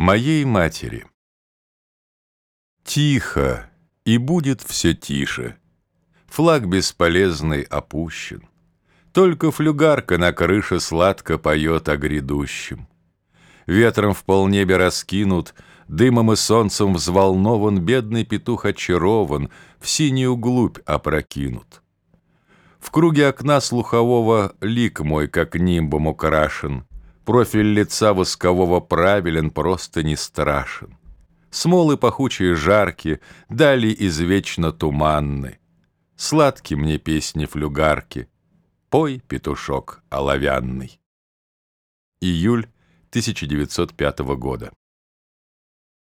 Моей матери Тихо, и будет все тише. Флаг бесполезный опущен. Только флюгарка на крыше сладко поет о грядущем. Ветром в полнебе раскинут, дымом и солнцем взволнован Бедный петух очарован, в синюю глубь опрокинут. В круге окна слухового лик мой, как нимбом украшен, Профиль лица воскового правилен, просто не страшен. Смолы пахучие жарки, дали извечно туманны. Сладки мне песни флюгарки, пой, петушок оловянный. Июль 1905 года.